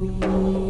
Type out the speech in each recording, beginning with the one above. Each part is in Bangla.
Música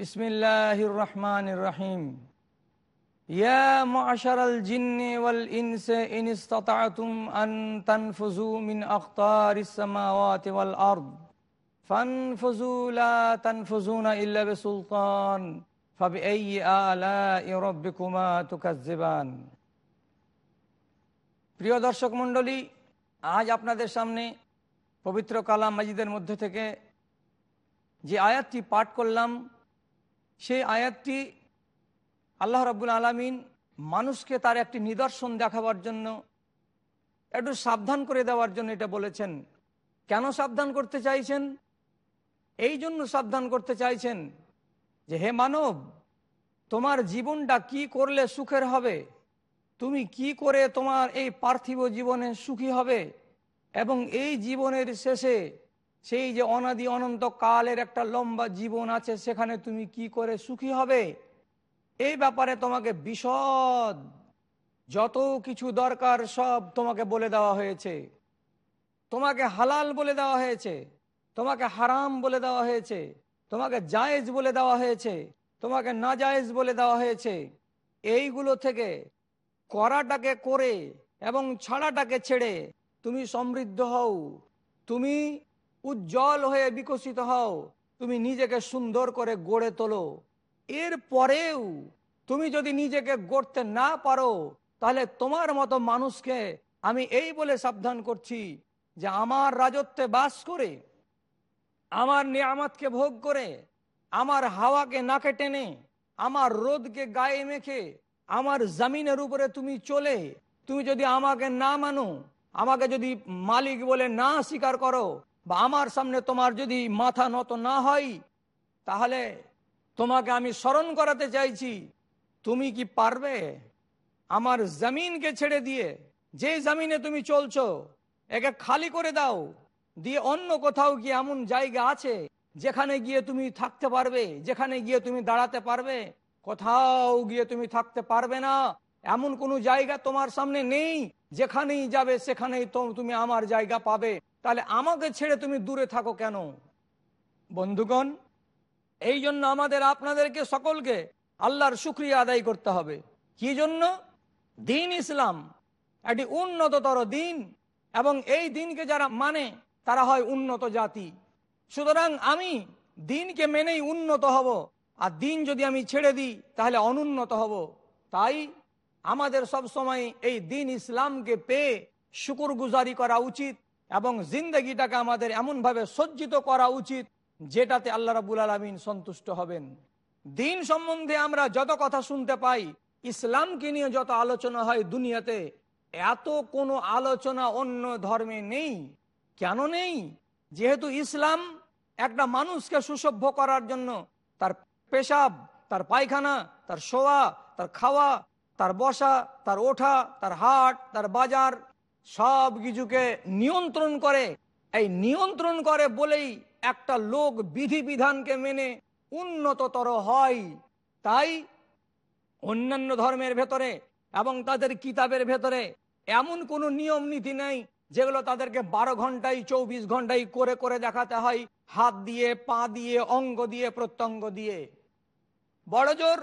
বিসমিল্লাহির রহমানির রহিম ইয়া মাশারাল জিন্নি ওয়াল ইনসি ইন ইসতাতাতুম আন তানফুযু মিন আকতারিস সামাওয়াতি ওয়াল আরদ। ফানফুযু লা তানফুযুনা ইল্লা বিসুলতান। ফাবিআই আলাই রাব্বিকুমা প্রিয় দর্শক মণ্ডলী, আজ আপনাদের সামনে পবিত্র কালাম মাজিদের মধ্যে থেকে যে আয়াতটি পাঠ করলাম সেই আয়াতটি আল্লাহ রাবুল আলমিন মানুষকে তার একটি নিদর্শন দেখাবার জন্য, একটু সাবধান করে দেওয়ার জন্য এটা বলেছেন। কেন সাবধান করতে চাইছেন? এই জন্য সাবধান করতে চাইছেন যে, হে মানব, তোমার জীবনটা কি করলে সুখের হবে? তুমি কি করে তোমার এই পার্থিব জীবনে সুখী হবে? এবং এই জীবনের শেষে সেই যে অনাদি অনন্ত কালের একটা লম্বা জীবন আছে, সেখানে তুমি কি করে সুখী হবে? এই ব্যাপারে তোমাকে বিশদ যত কিছু দরকার সব তোমাকে বলে দেওয়া হয়েছে। তোমাকে হালাল বলে দেওয়া হয়েছে, তোমাকে হারাম বলে দেওয়া হয়েছে, তোমাকে জায়েজ বলে দেওয়া হয়েছে, তোমাকে না জায়েজ বলে দেওয়া হয়েছে। এইগুলো থেকে করাটাকে করে এবং ছাড়াটাকে ছেড়ে তুমি সমৃদ্ধ হও। তুমি উজ্জ্বল হয়ে বিকশিত হও। তুমি নিজেকে সুন্দর করে গড়ে তোলো। এর পরেও তুমি যদি নিজেকে গড়তে না পারো, তাহলে তোমার মতো মানুষকে আমি এই বলে সাবধান করছি যে আমার রাজত্বে বাস করে, আমার নিয়ামতকে ভোগ করে, আমার হাওয়াকে নাকে টেনে, আমার রোদকে গায়ে মেখে, আমার জামিনের উপরে তুমি চলে, তুমি যদি আমাকে না মানো, আমাকে যদি মালিক বলে না স্বীকার করো বা আমার সামনে তোমার যদি মাথা নত না হয়, তাহলে তোমাকে আমি স্মরণ করাতে চাইছি। তুমি কি পারবে? আমার জমিনকে ছেড়ে দিয়ে, যে জমিনে তুমি চলছো, একে খালি করে দাও। দিয়ে অন্য কোথাও কি এমন জায়গা আছে, যেখানে গিয়ে তুমি থাকতে পারবে, যেখানে গিয়ে তুমি দাঁড়াতে পারবে। কোথাও গিয়ে তুমি থাকতে পারবে না। এমন কোনো জায়গা তোমার সামনে নেই, যেখানেই যাবে, সেখানেই তুমি আমার জায়গা পাবে। তাহলে আমাকে ছেড়ে তুমি দূরে থাকো কেন? বন্ধুগণ, এই জন্য আমাদের আপনাদেরকে সকলকে আল্লাহর শুক্রিয়া আদায় করতে হবে। কি জন্য? দিন ইসলাম, একটি উন্নততর দিন, এবং এই দিনকে যারা মানে তারা হয় উন্নত জাতি। সুতরাং আমি দিনকে মেনেই উন্নত হব, আর দিন যদি আমি ছেড়ে দিই, তাহলে অনুন্নত হব। তাই আমাদের সব সময় এই দিন ইসলামকে পেয়ে শুকুর গুজারি করা উচিত। এবং জিন্দগিটাকে আমাদের এমনভাবে সজ্জিত করা উচিত, যেটাতে আল্লাহ রাবুল আলমিন সন্তুষ্ট হবেন। দিন সম্বন্ধে আমরা যত কথা শুনতে পাই, ইসলামকে নিয়ে যত আলোচনা হয় দুনিয়াতে, এত কোনো আলোচনা অন্য ধর্মে নেই। কেন নেই? যেহেতু ইসলাম একটা মানুষকে সুসভ্য করার জন্য, তার পেশাব, তার পায়খানা, তার শোয়া, তার খাওয়া, তার বসা, তার ওঠা, তার হাট, তার বাজার সব কিছুকে নিয়ন্ত্রণ করে। এই নিয়ন্ত্রণ করে বলেই একটা লোক বিধিবিধানকে মেনে উন্নততর হয়। তাই অন্যান্য ধর্মের ভেতরে এবং তাদের কিতাবের ভেতরে এমন কোনো নিয়ম নীতি নেই যেগুলো তাদেরকে বারো ঘন্টায়, চৌবিশ ঘন্টায় করে করে দেখাতে হয়। হাত দিয়ে, পা দিয়ে, অঙ্গ দিয়ে, প্রত্যঙ্গ দিয়ে। বড় জোর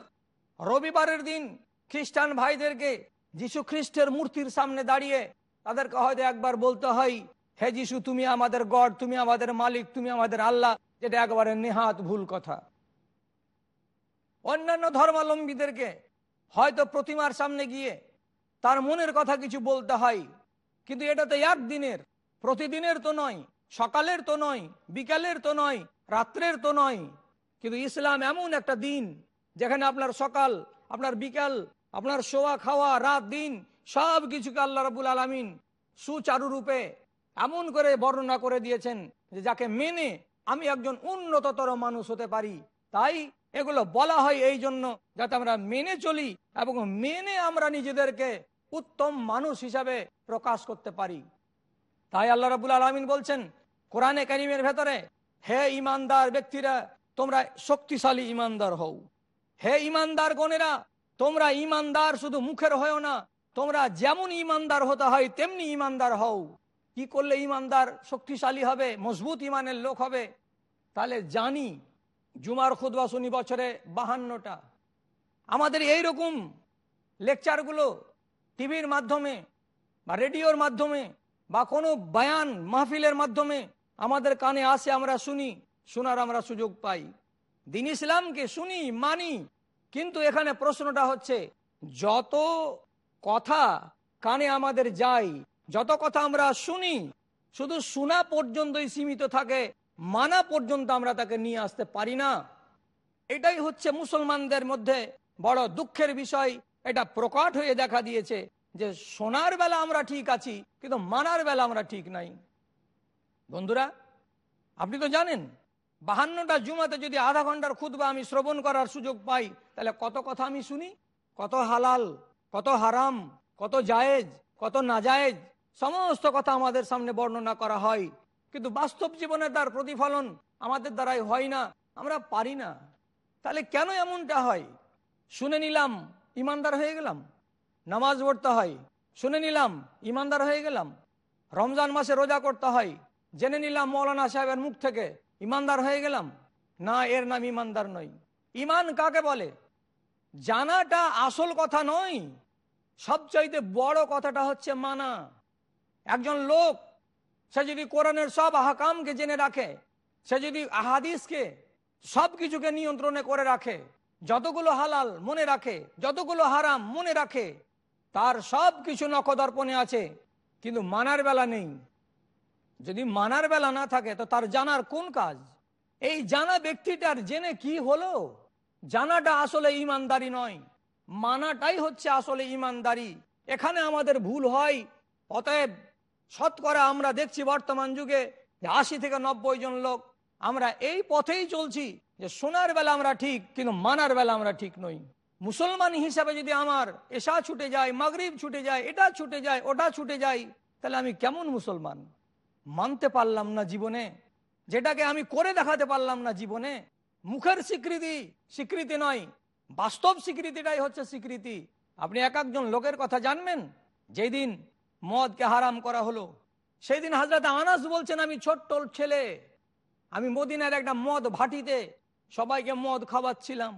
রবিবারের দিন খ্রিস্টান ভাইদেরকে যিশু খ্রিস্টের মূর্তির সামনে দাঁড়িয়ে তাদেরকে হয়তো একবার বলতে হয়, হে যিশু, তুমি আমাদের গড, তুমি আমাদের মালিক, তুমি আমাদের আল্লাহ, যেটা একবারে নেহাত ভুল কথা। অন্যান্য ধর্মাবলম্বীদেরকে হয়তো প্রতিমার সামনে গিয়ে তার মনের কথা কিছু বলতে হয়, কিন্তু এটা তো একদিনের, প্রতিদিনের তো নয়, সকালের তো নয়, বিকালের তো নয়, রাত্রের তো নয়। কিন্তু ইসলাম এমন একটা দিন, যেখানে আপনার সকাল, আপনার বিকাল, আপনার শোয়া খাওয়া, রাত দিন সব কিছুকে আল্লাহ রাবুল আলমিন সুচারুরূপে এমন করে বর্ণনা করে দিয়েছেন যে যাকে মেনে আমি একজন উন্নততর মানুষ হতে পারি। তাই এগুলো বলা হয় এই জন্য যাতে আমরা মেনে চলি এবং মেনে আমরা নিজেদেরকে উত্তম মানুষ হিসাবে প্রকাশ করতে পারি। তাই আল্লাহ রাবুল আলমিন বলছেন, কোরআনে কারিমের ভেতরে, হে ইমানদার ব্যক্তিরা, তোমরা শক্তিশালী ইমানদার হও। হে ইমানদার গণেরা, তোমরা ইমানদার শুধু মুখের হও না তোমরা যেমন ইমানদার হতে হয়, তেমনি ইমানদার হও। কি করলে ইমানদার শক্তিশালী হবে, মজবুত ইমানের লোক হবে? তাহলে জানি জুমার খুদবা শুনি বছরে বাহান্নটা। আমাদের এই রকম লেকচারগুলো টিভির মাধ্যমে বা রেডিওর মাধ্যমে বা কোনো বায়ান মাহফিলের মাধ্যমে আমাদের কানে আসে, আমরা শুনি, শোনার আমরা সুযোগ পাই। দিন ইসলামকে শুনি, মানি, কিন্তু এখানে প্রশ্নটা হচ্ছে, যত কথা কানে আমাদের যাই যত কথা আমরা শুনি, শুধু শোনা পর্যন্তই সীমিত থাকে, মানা পর্যন্ত আমরা তাকে নিয়ে আসতে পারি না। এটাই হচ্ছে মুসলমানদের মধ্যে বড় দুঃখের বিষয়। এটা প্রকট হয়ে দেখা দিয়েছে যে শোনার বেলা আমরা ঠিক আছি, কিন্তু মানার বেলা আমরা ঠিক নাই। বন্ধুরা, আপনি তো জানেন, বাহান্নটা জুমাতে যদি আধা ঘণ্টার খুদবা আমি শ্রবণ করার সুযোগ পাই, তাহলে কত কথা আমি শুনি, কত হালাল কত হারাম, কত জায়েজ, কত নাজায়েজ, সমস্ত কথা আমাদের সামনে বর্ণনা করা হয়। কিন্তু বাস্তব জীবনে তার প্রতিফলন আমাদের দ্বারাই হয় না, আমরা পারি না। তাহলে কেন এমনটা হয়? শুনে নিলাম, ইমানদার হয়ে গেলাম। নামাজ পড়তে হয়, শুনে নিলাম, ইমানদার হয়ে গেলাম। রমজান মাসে রোজা করতে হয়, জেনে নিলাম মৌলানা সাহেবের মুখ থেকে, ইমানদার হয়ে গেলাম। না, এর নাম ইমানদার নয়। ইমান কাকে বলে? জানাটা আসল কথা নয়। সবচাইতে বড় কথাটা হচ্ছে মানা। একজন লোক, সে যদি কোরআনের সব আহকামকে জেনে রাখে, সে যদি আহাদিসকে সব কিছুকে নিয়ন্ত্রণে করে রাখে, যতগুলো হালাল মনে রাখে, যতগুলো হারাম মনে রাখে, তার সব কিছু নখদর্পণে আছে, কিন্তু মানার বেলা নেই। যদি মানার বেলা না থাকে, তো তার জানার কোন কাজ? এই জানা ব্যক্তিটার জেনে কি হলো? জানাটা আসলে ইমানদারি নয়। মানাটাই হচ্ছে আসলে ইমানদারি। এখানে আমাদের ভুল হয়। অতএব শতকরা আমরা দেখছি বর্তমান যুগে যে আশি থেকে নব্বই জন লোক, আমরা এই পথেই চলছি যে শোনার বেলা আমরা ঠিক, কিন্তু মানার বেলা আমরা ঠিক নই। মুসলমান হিসাবে যদি আমার এশা ছুটে যায়, মাগরিব ছুটে যায়, এটা ছুটে যায়, ওটা ছুটে যায়, তাহলে আমি কেমন মুসলমান? মানতে পারলাম না জীবনে। যেটাকে আমি করে দেখাতে পারলাম না জীবনে। মুখের স্বীকৃতি স্বীকৃতি নয়। বাস্তব স্বীকৃতিটাই হচ্ছে স্বীকৃতি। আপনি এক একজন লোকের কথা জানবেন? যেদিন মদকে হারাম করা হলো সেই দিন হাজরাতে আনাস বলছেন, আমি ছোট্ট ছেলে, আমি মদিনার একটা মদ ভাটিতে সবাইকে মদ খাওয়াচ্ছিলাম।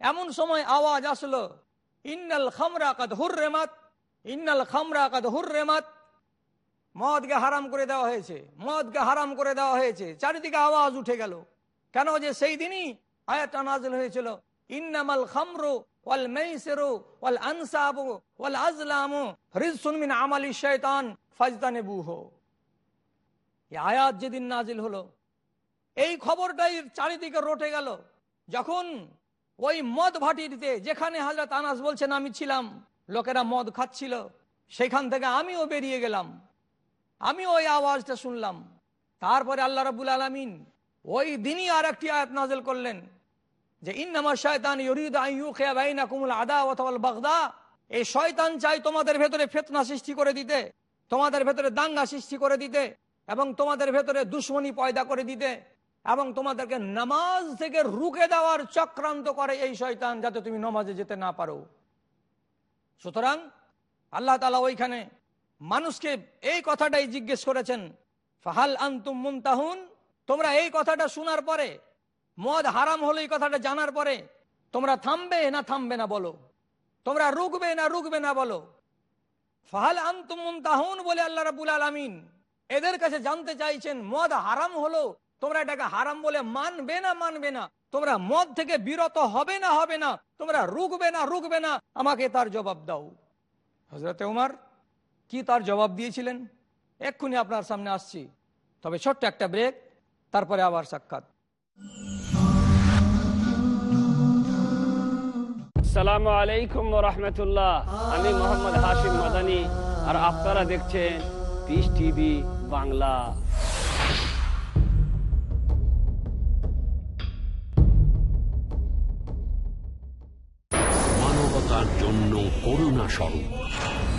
এমন সময় আওয়াজ আসলো, ইন্নাল খামরা কাদ হুর রেমাত ইন্নাল খামরা কাদ হুর রেমাত মদকে হারাম করে দেওয়া হয়েছে, মদকে হারাম করে দেওয়া হয়েছে। চারিদিকে আওয়াজ উঠে গেল। কেন যে সেই দিনই আয়াতটা নাজল হয়েছিল? ইন্নামাল খামরু ওয়াল মাইসিরু ওয়াল আনসাবু ওয়াল আজলামু রিজসুন মিন আমালি শাইতান ফাজতানিবুহু এই আয়াত যেদিন নাজিল হলো, এই খবরটাই চারিদিকে রটে গেল। যখন ওই মদ ভাটিতে যেখানে হাজরত আনাস বলছেন, আমি ছিলাম, লোকেরা মদ খাচ্ছিল, সেখান থেকে আমিও বেরিয়ে গেলাম। আমি ওই আওয়াজটা শুনলাম। তারপরে আল্লাহ রাবুল আলমিন ওই দিনই আর একটি আয়াত নাজেল করলেন। যে ইন্নামা শয়তান ইউরিদ আইয়ুখিয়া কুমুল আদা ওয়াতাল বাগদা। এই শয়তান চাই তোমাদের ভেতরে ফেতনা সৃষ্টি করে দিতে, তোমাদের ভেতরে দাঙ্গা সৃষ্টি করে দিতে এবং তোমাদের ভেতরে দুশ্মনী পয়দা করে দিতে এবং তোমাদেরকে নামাজ থেকে রুকে দেওয়ার চক্রান্ত করে এই শয়তান যাতে তুমি নমাজে যেতে না পারো। সুতরাং আল্লাহ তালা ওইখানে মানুষকে এই কথাটাই জিজ্ঞেস করেছেন, ফাহাল আন্তুম মুনতাহুন তোমরা এই কথাটা শোনার পরে মদ হারাম হলো এই কথাটা জানার পরে, তোমরা থামবে না থামবে না বলো। তোমরা রুকবে না রুকবে না বলো। ফাহাল আন্তুম মুনতাহুন বলে আল্লাহ রাবুল আলমিন এদের কাছে জানতে চাইছেন, মদ হারাম হলো, তোমরা এটাকে হারাম বলে মানবে না মানবে না। তোমরা মদ থেকে বিরত হবে না হবে না। তোমরা রুকবে না রুকবে না। আমাকে তার জবাব দাও। হজরতে উমার কি তার জবাব দিয়েছিলেন? এক্ষুনি আপনার সামনে আসছি। তবে ছোট্ট একটা ব্রেক তারপরে আবার সাক্ষাৎ। আসসালামু আলাইকুম রহমতুল্লাহ। আমি মোহাম্মদ হাশিম মাদানি, আর আপনারা দেখছেন পিস টিভি বাংলা। মানবতার জন্য করুণা স্বরূপ।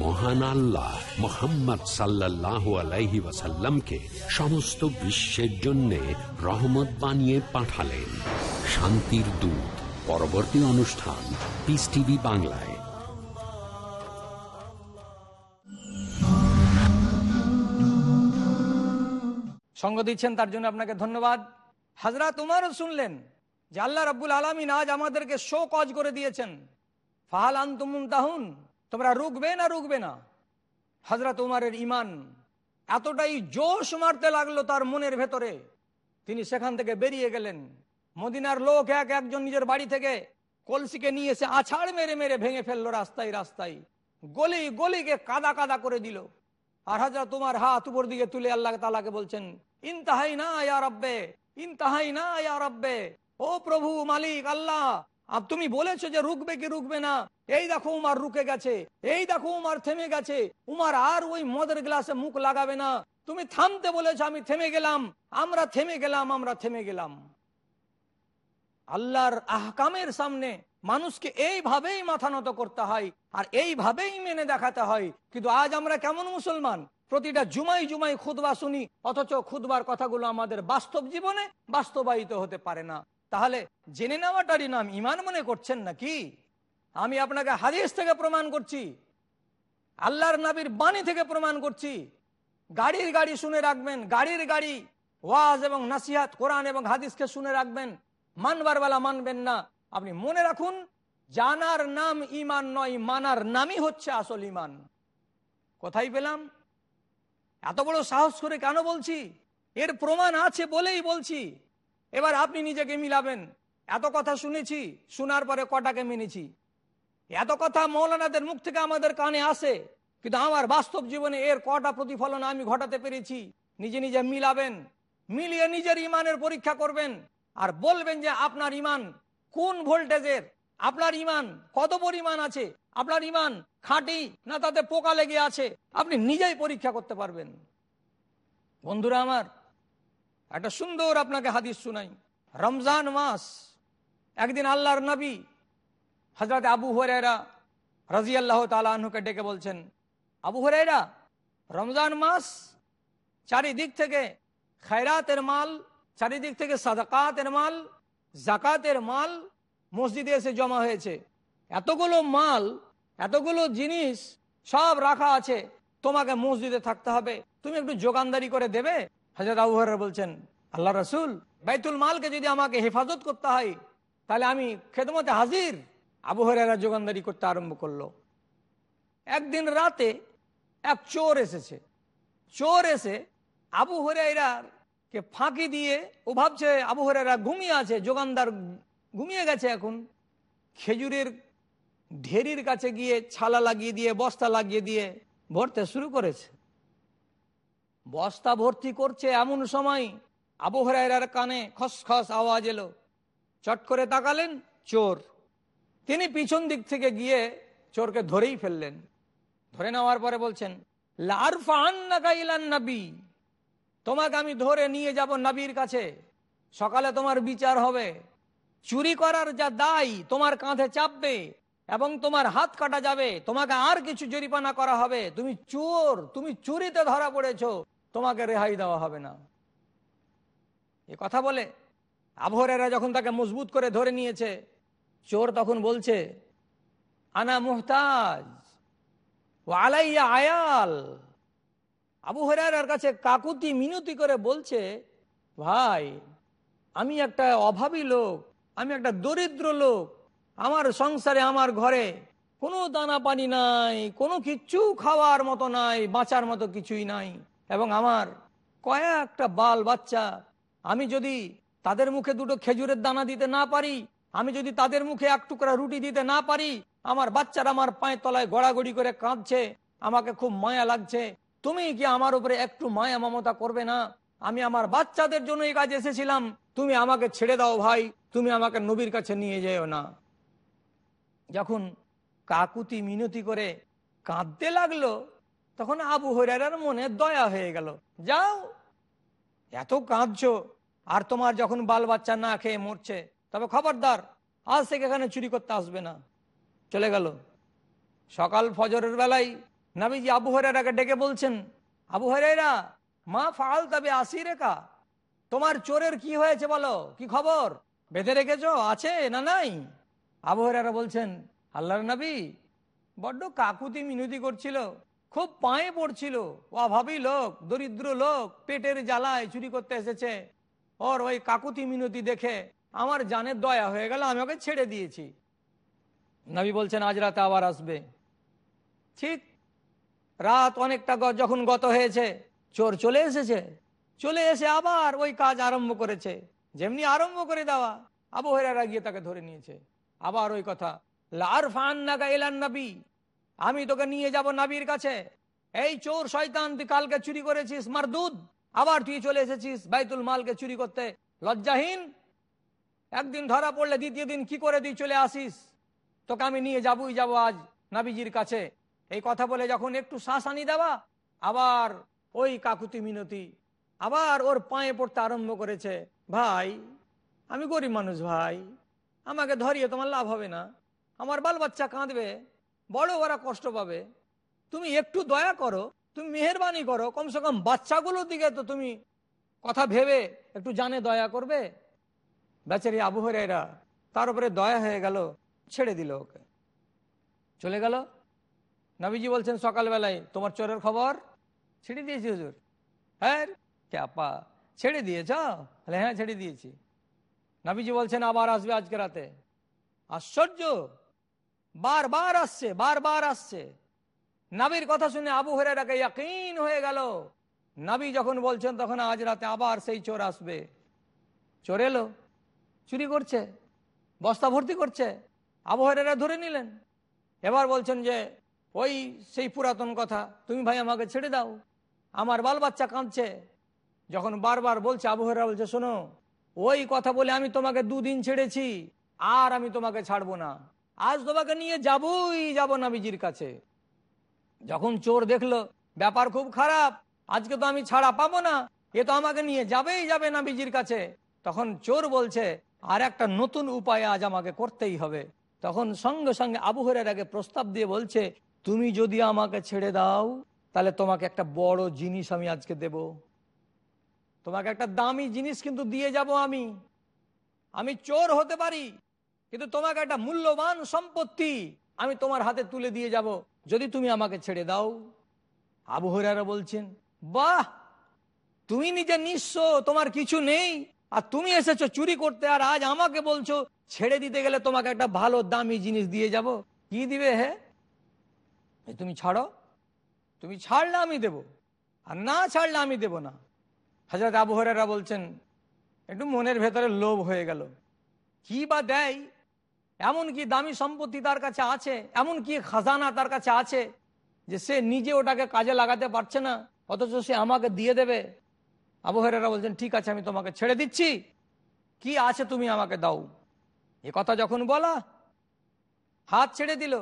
মহান আল্লাহ মোহাম্মদ সাল্লাহ আলাইহি ওয়াসাল্লামকে সমস্ত বিশ্বের জন্য রহমত বানিয়ে পাঠালেন। শান্তির দূত, পরবর্তী অনুষ্ঠান পিস টিভি বাংলায়। সঙ্গ দিচ্ছেন, তার জন্য আপনাকে ধন্যবাদ। হাজরা তোমারও শুনলেন যে আল্লাহ রাব্বুল আলমিন আজ আমাদেরকে শো কজ করে দিয়েছেন। ফাহাল আন্তুমুন তাহুন। তোমরা রুকবে না রুকবে না। হজরত উমারের ইমান এতটাই জোশ মারতে লাগল তার মনের ভেতরে। তিনি সেখান থেকে বেরিয়ে গেলেন। মদিনার লোক এক একজন নিজের বাড়ি থেকে কলসিকে নিয়ে এসে আছাড় মেরে মেরে ভেঙে ফেলল রাস্তায় রাস্তায়। গলি, গলিকে কাদা কাদা করে দিল। আর হাজরা তোমার হাত উপর দিকে তুলে আল্লাহ তালাকে বলছেন ইনতাহাই না ইয়া রব্বে ইনতাহাই না ইয়া রব্বে। ও প্রভু মালিক, আল্লাহ, আর তুমি বলেছ যে রুকবে কি রুকবে না? এই দেখো উমার রুকে গেছে, এই দেখো উমার থেমে গেছে। উমার আর ওই মদের গ্লাসে মুখ লাগাবে না। তুমি থামতে বলেছ, আমি থেমে গেলাম। আমরা থেমে গেলাম, আমরা থেমে গেলাম। আল্লাহর আহকামের সামনে মানুষকে এইভাবেই মাথা নত করতে হয় আর এইভাবেই মেনে দেখাতে হয়। কিন্তু আজ আমরা কেমন মুসলমান? প্রতিটা জুমাই জুমাই খুদবা শুনি, অথচ খুদবার কথাগুলো আমাদের বাস্তব জীবনে বাস্তবায়িত হতে পারে না। তাহলে জেনে নেওয়াটারই নাম, ইমান মনে করছেন নাকি? আমি আপনাকে হাদিস থেকে প্রমাণ করছি। আল্লাহর নাবির বাণী থেকে প্রমাণ করছি। গাড়ির গাড়ি শুনে রাখবেন, গাড়ির গাড়ি, ওয়াজ এবং নাসিহাত, কোরআন এবং হাদিসকে শুনে রাখবেন। মানবার বেলা মানবেন না। আপনি মনে রাখুন, জানার নাম ইমান নয়, মানার নামই হচ্ছে আসল ইমান কোথায় পেলাম? এত বড় সাহস করে কেন বলছি? এর প্রমাণ আছে বলেই বলছি। এবার আপনি নিজেকে মিলাবেন। এত কথা শুনেছি, শোনার পরে কটাকে মেনেছি? এত কথা মৌলানাদের মুখ থেকে আমাদের কানে আসে, কিন্তু আমার বাস্তব জীবনে এর কটা প্রতিফলন আমি ঘটাতে পেরেছি। নিজে নিজে মিলাবেন, মিলিয়ে নিজের ইমানের পরীক্ষা করবেন, আর বলবেন যে আপনার ইমান কোন ভোল্টেজের? আপনার ইমান কত পরিমাণ আছে? আপনার ইমান খাঁটি না তাতে পোকা লেগে আছে? আপনি নিজেই পরীক্ষা করতে পারবেন। বন্ধুরা আমার, একটা সুন্দর আপনাকে হাদিস শুনাই। রমজান মাস, একদিন আল্লাহর নবী হজরত আবু হরেরা রাজি আল্লাহ তালুকে ডেকে বলছেন, আবু হরেরা রমজান মাস চারিদিক থেকে খায়রাতের মাল, চারিদিক থেকে সাদাকাতের মাল জাকাতের মাল মসজিদে এসে জমা হয়েছে। এতগুলো মাল, এতগুলো জিনিস সব রাখা আছে, তোমাকে মসজিদে থাকতে হবে। তুমি একটু যোগানদারি করে দেবে? হাজরত আবু হুরায়রা বলছেন আল্লাহ রসুল, বাইতুল মালকে যদি আমাকে হেফাজত করতে হয়, তাহলে আমি খেদমতে হাজির। আবু হরেরা যোগানদারি করতে আরম্ভ করল। একদিন রাতে এক চোর এসেছে। চোর এসে আবু হরেরার কে ফাঁকি দিয়ে ও ভাবছে, আবু হরেরা ঘুমিয়ে আছে, যোগানদার ঘুমিয়ে গেছে এখন। খেজুরের ঢেরির কাছে গিয়ে ছালা লাগিয়ে দিয়ে, বস্তা লাগিয়ে দিয়ে ভরতে শুরু করেছে। বস্তা ভর্তি করছে এমন সময় আবু হরাইরার কানে খসখস আওয়াজ এলো। চট করে তাকালেন চোর। তিনি পিছন দিক থেকে গিয়ে চোরকে ধরেই ফেললেন। ধরে নেওয়ার পরে বলছেন নাবি। তোমাকে আমি ধরে নিয়ে যাব নবীর কাছে। সকালে তোমার বিচার হবে। চুরি করার যা দায় তোমার কাঁধে চাপবে এবং তোমার হাত কাটা যাবে। তোমাকে আর কিছু জরিপানা করা হবে। তুমি চোর, তুমি চুরিতে ধরা পড়েছো। তোমাকে রেহাই দেওয়া হবে না। এ কথা বলে আবহরেরা যখন তাকে মজবুত করে ধরে নিয়েছে চোর তখন বলছে, আনা মুহতাজ ও আলাইয়া আয়াল। আবু হরার কাছে কাকুতি মিনতি করে বলছে, ভাই, আমি একটা অভাবী লোক, আমি একটা দরিদ্র লোক, আমার সংসারে, আমার ঘরে কোনো দানা পানি নাই, কোনো কিচ্ছু খাওয়ার মতো নাই, বাঁচার মতো কিছুই নাই এবং আমার কয়েকটা বাল বাচ্চা, আমি যদি তাদের মুখে দুটো খেজুরের দানা দিতে না পারি আমি যদি তাদের মুখে এক টুকরা রুটি দিতে না পারি, আমার বাচ্চারা আমার পায়ের তলায় গড়াগড়ি করে কাঁদছে, আমাকে খুব মায়া লাগছে। তুমি কি আমার উপরে একটু মায়া মমতা করবে না? আমি আমার বাচ্চাদের জন্য এই কাজ এসেছিলাম। তুমি আমাকে ছেড়ে দাও ভাই, তুমি আমাকে নবীর কাছে নিয়ে যেও না। যখন কাকুতি মিনতি করে কাঁদতে লাগল, তখন আবু হরার মনে দয়া হয়ে গেল। যাও, এত কাঁদছ, আর তোমার যখন বাল বাচ্চা না খেয়ে মরছে তবে খবরদার, আজ থেকে এখানে চুরি করতে আসবে না। চলে গেল। সকাল ফজরের বেলায় নাবিজি আবু হরারাকে ডেকে বলছেন, আবু হরেরা মা ফাল তবে আসি রেখা তোমার চোরের কি হয়েছে বলো? কি খবর? বেঁধে রেখেছ? আছে না নাই? আবু হরেরা বলছেন, আল্লাহর নবী বড্ড কাকুতি মিনতি করছিল, খুব পায়ে পড়ছিল। অভাবী লোক, দরিদ্র লোক, পেটের জ্বালায় চুরি করতে এসেছে। ওর ওই কাকুতি মিনতি দেখে আমার জানের দয়া হয়ে গেল, আমি ওকে ছেড়ে দিয়েছি। নবী বলছেন, আজ রাতে আবার আসবে। ঠিক রাত অনেকটা যখন গত হয়েছে, চোর চলে এসেছে। চলে এসে আবার ওই কাজ আরম্ভ করেছে। যেমনি আরম্ভ করে দেওয়া আবহেরা গিয়ে তাকে ধরে নিয়েছে। আবার ওই কথা লার ফান নাগা এলান নাবি, আমি তোকে নিয়ে যাব নাবির কাছে। এই চোর শয়তান, তুই কালকে চুরি করেছিস মারদুদ আবার তুই চলে এসেছিস, বাইতুল মালকে চুরি করতে। লজ্জাহীন একদিন ধরা পড়লে দ্বিতীয় দিন কি করে তুই চলে আসিস? তোকে আমি নিয়ে যাবই যাব আজ নাবিজির কাছে। এই কথা বলে যখন একটু শ্বাস আনি দেওয়া আবার ওই কাকুতি মিনতি, আবার ওর পায়ে পড়তে আরম্ভ করেছে, ভাই, আমি গরিব মানুষ ভাই, আমাকে ধরিয়ে তোমার লাভ হবে না। আমার বাল বাচ্চা কাঁদবে, বড় ওরা কষ্ট পাবে। তুমি একটু দয়া করো, তুমি মেহরবানি করো, কমসে কম বাচ্চাগুলোর দিকে তো তুমি কথা ভেবে একটু জানে দয়া করবে। বেচারি আবহাওয়ারা তার উপরে দয়া হয়ে গেল, ছেড়ে দিল ওকে। চলে গেল। নবীজি বলছেন, সকালবেলায় তোমার চোরের খবর? ছেড়ে দিয়েছি হুজুর। হ্যাঁ ক্যাপা ছেড়ে দিয়েছ? তাহলে হ্যাঁ ছেড়ে দিয়েছি। নবীজি বলছেন, আবার আসবে আজকে রাতে। আশ্চর্য! বারবার আসছে বারবার আসছে। নাবির কথা শুনে আবু হরেরাকে ইয়াকিন হয়ে গেল। নাবি যখন বলছেন, তখন আজ রাতে আবার সেই চোর আসবে। চোর এলো। চুরি করছে, বস্তা ভর্তি করছে। আবু হরেরা ধরে নিলেন। এবার বলছেন যে, ওই সেই পুরাতন কথা, তুমি ভাই আমাকে ছেড়ে দাও। আমার বাল বাচ্চা কাঁদছে। যখন বারবার বলছে আবু হরেরা বলছে, শোনো, ওই কথা বলে আমি তোমাকে দুদিন ছেড়েছি, আর আমি তোমাকে ছাড়বো না। আজ তোমাকে নিয়ে যাবই, যাব না বিজির কাছে। যখন চোর দেখল, ব্যাপার খুব খারাপ, আজকে তো আমি ছাড়া পাবো না, এ তো আমাকে নিয়ে যাবেই যাবে না বিজির কাছে। তখন চোর বলছে আর একটা নতুন উপায় আজ আমাকে করতেই হবে। তখন সঙ্গে সঙ্গে আবুহরের আগে প্রস্তাব দিয়ে বলছে, তুমি যদি আমাকে ছেড়ে দাও, তাহলে তোমাকে একটা বড় জিনিস আমি আজকে দেব। তোমাকে একটা দামি জিনিস কিন্তু দিয়ে যাব আমি। আমি চোর হতে পারি, কিন্তু তোমাকে একটা মূল্যবান সম্পত্তি আমি তোমার হাতে তুলে দিয়ে যাব, যদি তুমি আমাকে ছেড়ে দাও। আবু হরারা বলছেন, বাহ! তুমি নিজে নিঃস্ব তোমার কিছু নেই। আর তুমি এসেছ চুরি করতে, আর আজ আমাকে বলছো ছেড়ে দিতে গেলে তোমাকে একটা ভালো দামি জিনিস দিয়ে যাব। কি দিবে, হে? তুমি ছাড়ো। তুমি ছাড়লে আমি দেব, আর না ছাড়লে আমি দেব না। হাজরত আবু বলছেন, একটু মনের ভেতরে লোভ হয়ে গেল। কি বা দেয়? এমন কি দামি সম্পত্তি তার কাছে আছে? এমন কি খাজানা তার কাছে আছে? যে সে নিজে ওটাকে কাজে লাগাতে পারছে না, অথচ সে আমাকে দিয়ে দেবে? আবু বলছেন, ঠিক আছে, আমি তোমাকে ছেড়ে দিচ্ছি। কি আছে তুমি আমাকে দাও? এ কথা যখন বলা, হাত ছেড়ে দিল।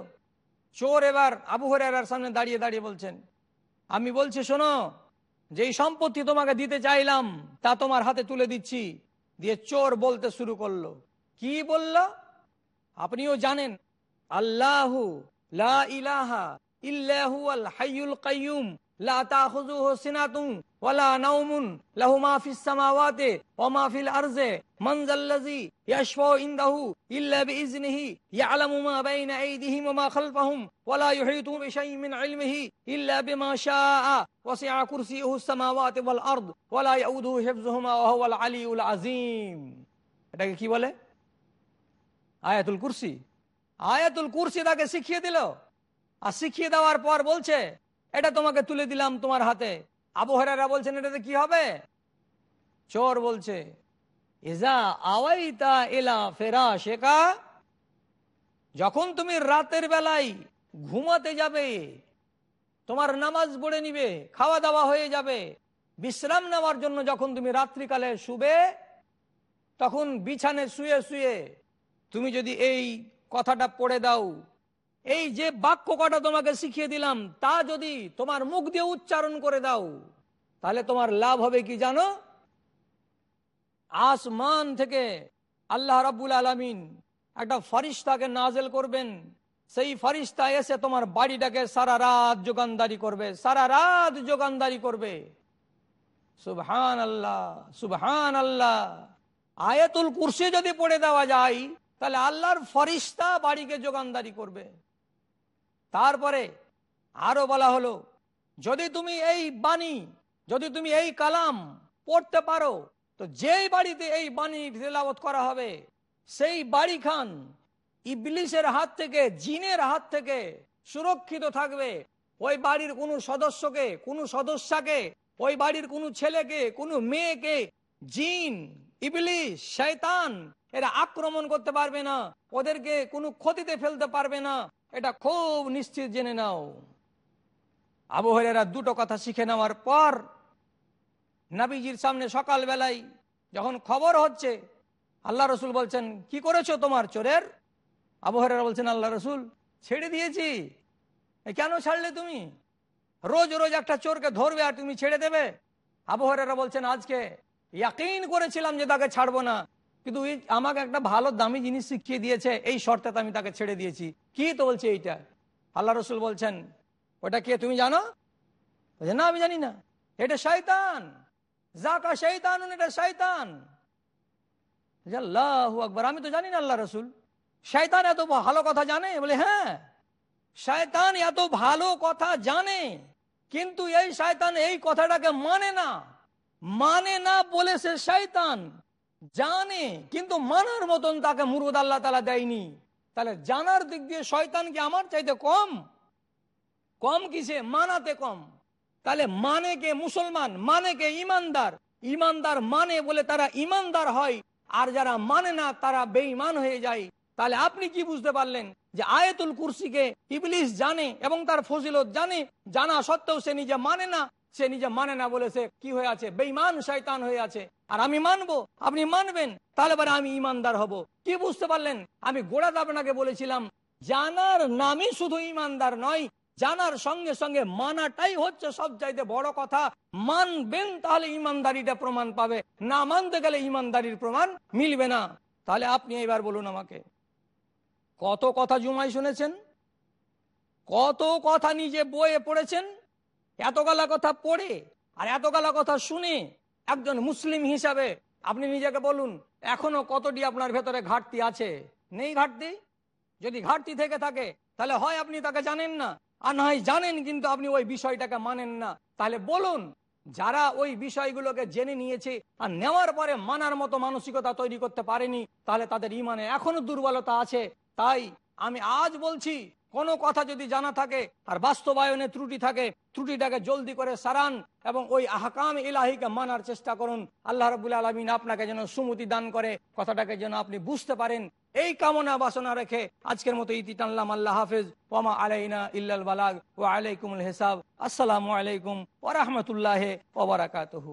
চোর এবার আবু হরেরার সামনে দাঁড়িয়ে দাঁড়িয়ে বলছেন, আমি বলছি, শোনো, যেই সম্পত্তি তোমাকে দিতে চাইলাম, তা তোমার হাতে তুলে দিচ্ছি। দিয়ে চোর বলতে শুরু করল। কি বলল? আপনিও জানেন, আল্লাহু ইলাহা ইল্লাহু আল হাইয়ুল কাইয়ুম, লা ওয়ালা নাওমুন লাহু মা মা ওয়া মা খালফাহুম ওয়ালা ইউহিতু বিশাইইন মিন ইলমিহি ইল্লা বিমা শাআ ওয়াসি'a কুরসিয়ুহু সামাওয়াতি ওয়াল আরদ ওয়ালা ইয়াউদুহু হিফযুহুমা ওয়া এটাকে কি বলে? আয়াতুল কুরসি। আয়াতুল কুরসি তাকে শিখিয়ে দিল। আর শিখিয়ে দেওয়ার পর বলছে, এটা তোমাকে তুলে দিলাম তোমার হাতে। আবহাওয়ারা বলছেন, এটাতে কি হবে? চোর বলছে এলা ফেরা শেখা যখন তুমি রাতের বেলায় ঘুমাতে যাবে, তোমার নামাজ পড়ে নিবে খাওয়া দাওয়া হয়ে যাবে, বিশ্রাম নেওয়ার জন্য যখন তুমি রাত্রিকালে শুবে, তখন বিছানে শুয়ে শুয়ে তুমি যদি এই কথাটা পড়ে দাও এই যে বাক্য কটা তোমাকে শিখিয়ে দিলাম, তা যদি তোমার মুখ দিয়ে উচ্চারণ করে দাও, তাহলে তোমার লাভ হবে কি জানো? আসমান থেকে আল্লাহ রাব্বুল আলমিন একটা ফারিস্তাকে নাজেল করবেন। সেই ফারিস্তা এসে তোমার বাড়িটাকে সারা রাত যোগানদারি করবে, সারা রাত যোগানদারি করবে। সুবহান আল্লাহ সুবহান আল্লাহ আয়াতুল কুরসি যদি পড়ে দেওয়া যায় তাহলে আল্লাহর ফরিস্তা বাড়িকে যোগানদারি করবে। তারপরে আরও বলা হলো, যদি তুমি এই বাণী, যদি তুমি এই কালাম পড়তে পারো, তো যেই বাড়িতে এই বাণী তেলাওয়াত করা হবে, সেই বাড়ি খান ইবলিসের হাত থেকে, জিনের হাত থেকে সুরক্ষিত থাকবে। ওই বাড়ির কোনো সদস্যকে, কোনো সদস্যাকে, ওই বাড়ির কোনো ছেলেকে, কোনো মেয়েকে জিন ইবলিস শয়তান, এরা আক্রমণ করতে পারবে না, ওদেরকে কোনো ক্ষতিতে ফেলতে পারবে না, এটা খুব নিশ্চিত জেনে নাও। আবহাওয়ারা দুটো কথা শিখে নেওয়ার পর নাবিজির সামনে সকাল বেলায় যখন খবর হচ্ছে, আল্লাহ রসুল বলছেন, কি করেছ তোমার চোরের? আবহাওয়ারা বলছেন, আল্লাহ রসুল, ছেড়ে দিয়েছি। কেন ছাড়লে তুমি? রোজ রোজ একটা চোরকে ধরবে আর তুমি ছেড়ে দেবে? আবহাওয়ারা বলছেন, আজকে ইয়াকিন করেছিলাম যে তাকে ছাড়বো না। কিন্তু আমাকে একটা ভালো দামি জিনিস শিখিয়ে দিয়েছে, এই শর্তে আমি তাকে ছেড়ে দিয়েছি। কি তো বলছে এইটা? আল্লাহ রসুল বলছেন, ওটা কে তুমি জানো? না, আমি জানি না। এটা শয়তান। জাকা শৈতান এটা আল্লাহু আকবার, আমি তো জানি না আল্লাহ রসুল। শয়তান এত ভালো কথা জানে? বলে হ্যাঁ শয়তান এত ভালো কথা জানে, কিন্তু এই শয়তান এই কথাটাকে মানে না। মানে না বলে সে শয়তান। জানে, কিন্তু মানার মতন তাকে মুরুদ আল্লাহ তালা দেয়নি। তাহলে জানার দিক দিয়ে শয়তান কি আমার চাইতে কম? কম কিসে? মানাতে কম। তাহলে মানে কে মুসলমান? মানে কে ইমানদার? ইমানদার মানে বলে তারা ইমানদার হয়। আর যারা মানে না, তারা বেঈমান হয়ে যায়। তাহলে আপনি কি বুঝতে পারলেন যে আয়াতুল কুরসিকে ইবলিস জানে এবং তার ফজিলত জানে? জানা সত্ত্বেও সে নিজে মানে না। সে নিজে মানে না বলে সে কি হয়ে আছে? বেঈমান শয়তান হয়ে আছে। আর আমি মানবো? আপনি মানবেন? তাহলে পরে আমি ইমানদার হব। কি বুঝতে পারলেন? আমি গোড়া আপনাকে বলেছিলাম, জানার নামই শুধু ইমানদার নয়, জানার সঙ্গে সঙ্গে মানাটাই হচ্ছে সব চাইতে বড় কথা। মানবেন তাহলে ইমানদারিটা প্রমাণ পাবে। না মানতে গেলে ইমানদারির প্রমাণ মিলবে না। তাহলে আপনি এবার বলুন আমাকে, কত কথা জুমাই শুনেছেন? কত কথা নিজে বইয়ে পড়েছেন? এতগালা কথা পড়ে আর এতগালা কথা শুনে একজন মুসলিম হিসাবে আপনি নিজেকে বলুন, এখনও কতটি আপনার ভেতরে ঘাটতি আছে? নেই ঘাটতি? যদি ঘাটতি থেকে থাকে, তাহলে হয় আপনি তাকে জানেন না, আর না হয় জানেন কিন্তু আপনি ওই বিষয়টাকে মানেন না। তাহলে বলুন, যারা ওই বিষয়গুলোকে জেনে নিয়েছে আর নেওয়ার পরে মানার মতো মানসিকতা তৈরি করতে পারেনি, তাহলে তাদের ইমানে এখনও দুর্বলতা আছে। তাই আমি আজ বলছি কোনো কথা যদি জানা থাকে আর বাস্তবায়নে ত্রুটি থাকে, ত্রুটিটাকে জলদি করে সারান এবং ওই আহকাম ইলাহিকে মানার চেষ্টা করুন। আল্লাহ রবুল আলমিন আপনাকে যেন সুমতি দান করে, কথাটাকে যেন আপনি বুঝতে পারেন। এই কামনা বাসনা রেখে আজকের মতো ইতি টানলাম। আল্লাহ হাফেজ। ওমা আলাইনা ইল্লাল বালাগ। ও আলাইকুমুল হেসাব। আসসালামু আলাইকুম ওরহমতুল্লাহ ওবরাকাতহু